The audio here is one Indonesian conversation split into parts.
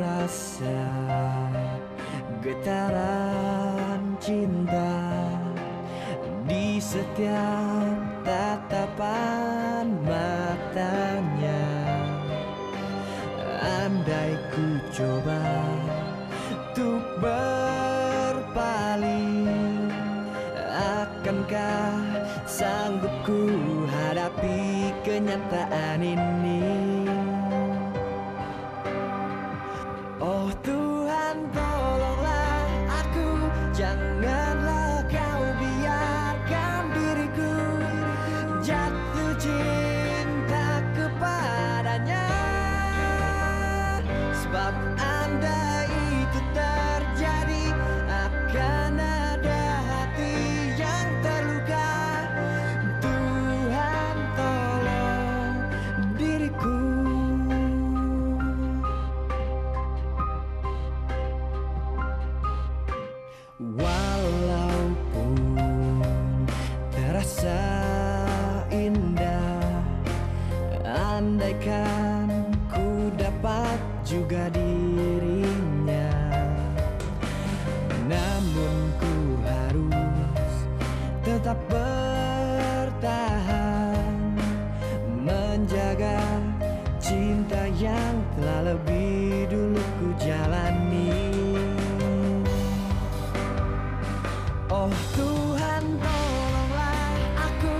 rasa getaran cinta di setiap tatapan matanya. Andai ku coba untuk berpaling Akankah sanggup ku hadapi kenyataan ini Janganlah kau biarkan diriku Jatuh cinta kepadanya. Sebab tetap bertahan Menjaga cinta yang telah lebih dulu ku jalani. Oh Tuhan tolonglah aku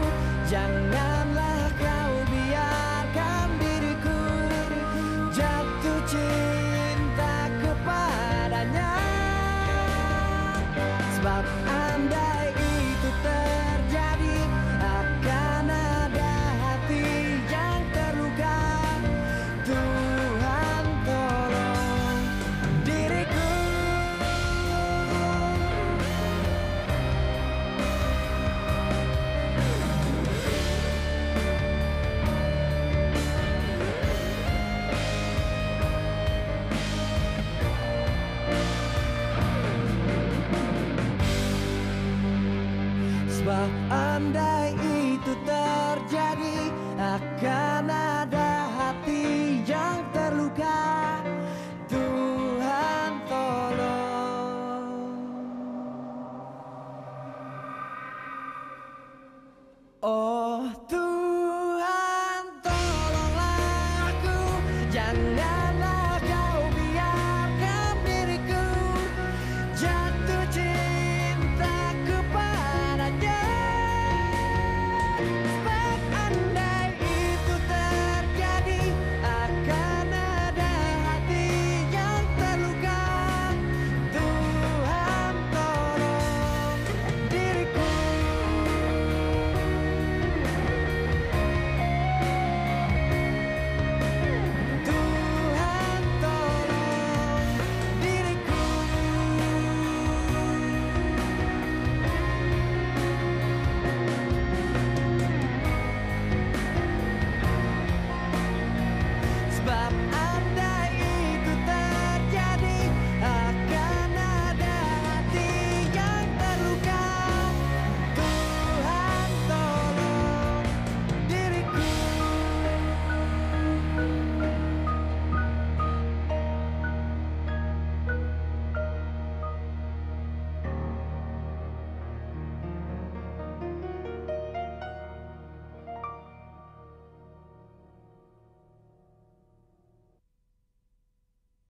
Janganlah kau biarkan diriku Jatuh cinta kepadanya. Sebab andai Coba andai itu terjadi Akan ada hati yang terluka. Tuhan tolong. Oh Tuhan tolonglah aku. Jangan